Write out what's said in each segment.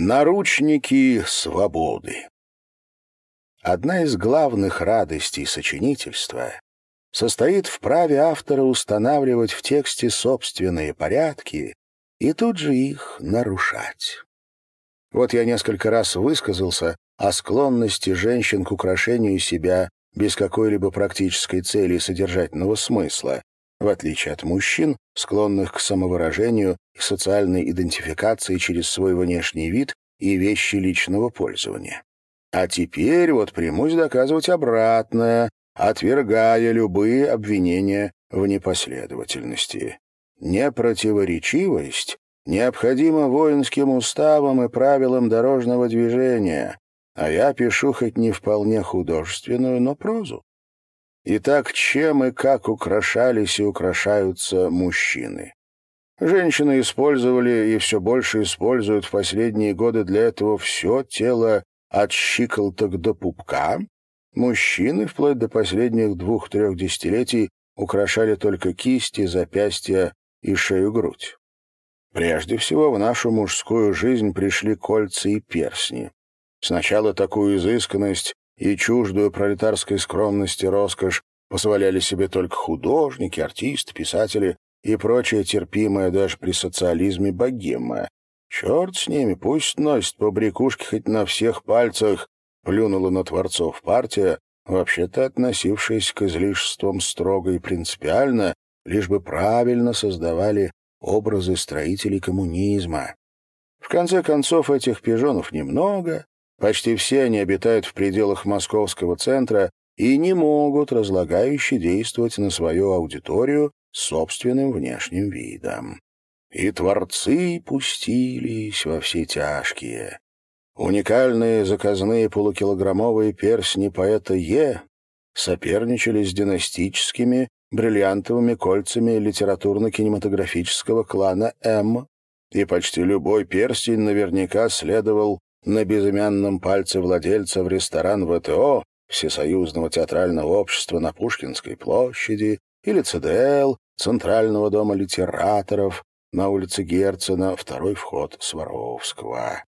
Наручники свободы. Одна из главных радостей сочинительства состоит в праве автора устанавливать в тексте собственные порядки и тут же их нарушать. Вот я несколько раз высказался о склонности женщин к украшению себя без какой-либо практической цели и содержательного смысла, в отличие от мужчин, склонных к самовыражению и социальной идентификации через свой внешний вид и вещи личного пользования. А теперь вот примусь доказывать обратное, отвергая любые обвинения в непоследовательности. Непротиворечивость необходима воинским уставам и правилам дорожного движения, а я пишу хоть не вполне художественную, но прозу. Итак, чем и как украшались и украшаются мужчины? Женщины использовали и все больше используют в последние годы для этого все тело от щиколоток до пупка. Мужчины вплоть до последних двух-трех десятилетий украшали только кисти, запястья и шею-грудь. Прежде всего в нашу мужскую жизнь пришли кольца и персни. Сначала такую изысканность и чуждую пролетарской скромности роскошь позволяли себе только художники, артисты, писатели и прочее терпимое даже при социализме богема. Черт с ними, пусть носит по брякушке хоть на всех пальцах, плюнула на творцов партия, вообще-то относившаяся к излишествам строго и принципиально, лишь бы правильно создавали образы строителей коммунизма. В конце концов, этих пижонов немного, Почти все они обитают в пределах московского центра и не могут разлагающе действовать на свою аудиторию собственным внешним видом. И творцы пустились во все тяжкие. Уникальные заказные полукилограммовые персни поэта Е соперничали с династическими бриллиантовыми кольцами литературно-кинематографического клана М, и почти любой перстень наверняка следовал на безымянном пальце владельца в ресторан ВТО Всесоюзного театрального общества на Пушкинской площади или ЦДЛ Центрального дома литераторов на улице Герцена, второй вход Сваровского.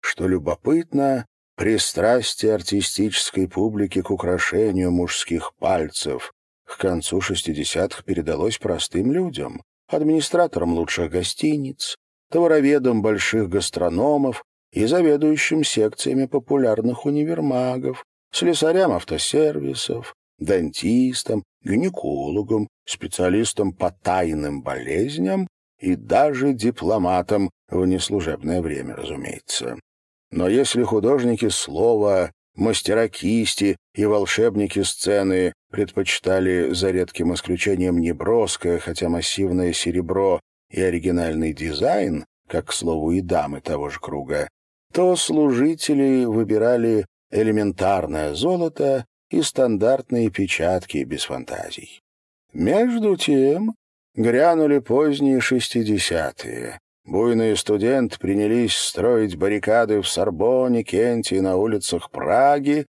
Что любопытно, пристрастие артистической публики к украшению мужских пальцев к концу 60-х передалось простым людям, администраторам лучших гостиниц, товароведам больших гастрономов, и заведующим секциями популярных универмагов, слесарям автосервисов, дантистам, гинекологам, специалистам по тайным болезням и даже дипломатам в неслужебное время, разумеется. Но если художники слова, мастера кисти и волшебники сцены предпочитали, за редким исключением, неброское, хотя массивное серебро и оригинальный дизайн, как, к слову, и дамы того же круга, то служители выбирали элементарное золото и стандартные печатки без фантазий. Между тем грянули поздние шестидесятые. Буйные студенты принялись строить баррикады в Сорбоне, Кенте и на улицах Праги,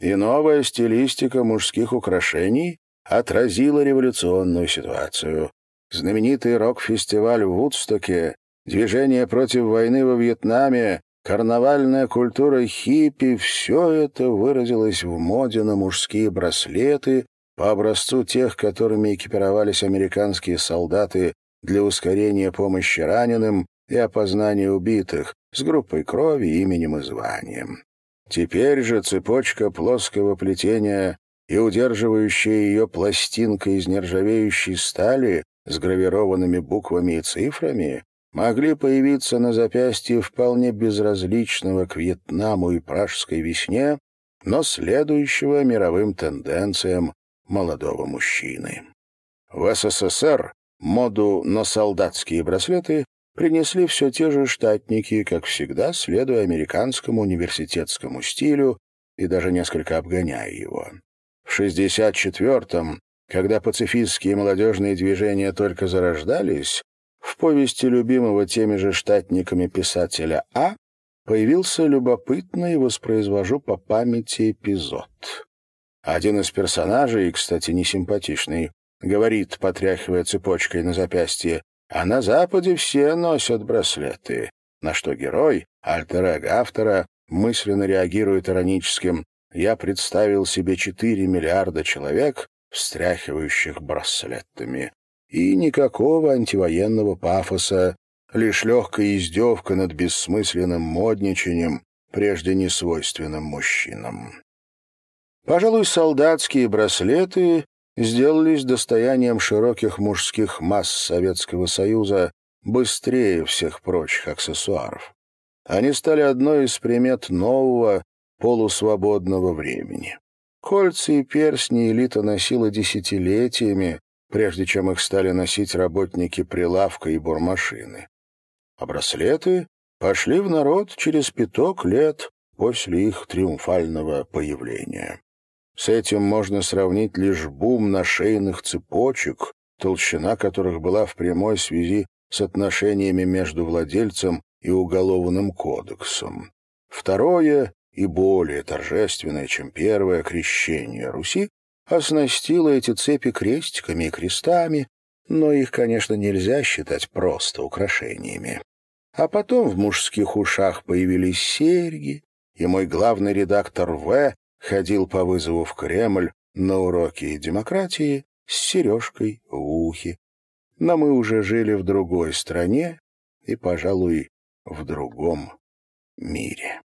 и новая стилистика мужских украшений отразила революционную ситуацию. Знаменитый рок-фестиваль в Вудстоке, движение против войны во Вьетнаме, Карнавальная культура хиппи — все это выразилось в моде на мужские браслеты по образцу тех, которыми экипировались американские солдаты для ускорения помощи раненым и опознания убитых с группой крови, именем и званием. Теперь же цепочка плоского плетения и удерживающая ее пластинка из нержавеющей стали с гравированными буквами и цифрами могли появиться на запястье вполне безразличного к Вьетнаму и пражской весне, но следующего мировым тенденциям молодого мужчины. В СССР моду на солдатские браслеты принесли все те же штатники, как всегда, следуя американскому университетскому стилю и даже несколько обгоняя его. В 64-м, когда пацифистские молодежные движения только зарождались, в повести любимого теми же штатниками писателя А появился любопытный, воспроизвожу по памяти эпизод. Один из персонажей, кстати, несимпатичный, говорит, потряхивая цепочкой на запястье, «А на Западе все носят браслеты. на что герой, альтер автора, мысленно реагирует ироническим «Я представил себе четыре миллиарда человек, встряхивающих браслетами». И никакого антивоенного пафоса, лишь легкая издевка над бессмысленным модничанием, прежде не свойственным мужчинам. Пожалуй, солдатские браслеты сделались достоянием широких мужских масс Советского Союза быстрее всех прочих аксессуаров. Они стали одной из примет нового, полусвободного времени. Кольца и персни элита носила десятилетиями, прежде чем их стали носить работники прилавка и бурмашины. А браслеты пошли в народ через пяток лет после их триумфального появления. С этим можно сравнить лишь бум на шейных цепочек, толщина которых была в прямой связи с отношениями между владельцем и уголовным кодексом. Второе и более торжественное, чем первое крещение Руси, оснастило эти цепи крестиками и крестами, но их, конечно, нельзя считать просто украшениями. А потом в мужских ушах появились серьги, и мой главный редактор В ходил по вызову в Кремль на уроки демократии с сережкой в ухе. Но мы уже жили в другой стране и, пожалуй, в другом мире.